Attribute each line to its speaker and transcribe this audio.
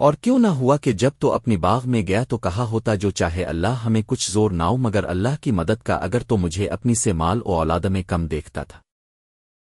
Speaker 1: اور کیوں نہ ہوا کہ جب تو اپنی باغ میں گیا تو کہا ہوتا جو چاہے اللہ ہمیں کچھ زور ناؤ مگر اللہ کی مدد کا اگر تو مجھے اپنی سے مال و اولاد میں کم دیکھتا تھا۔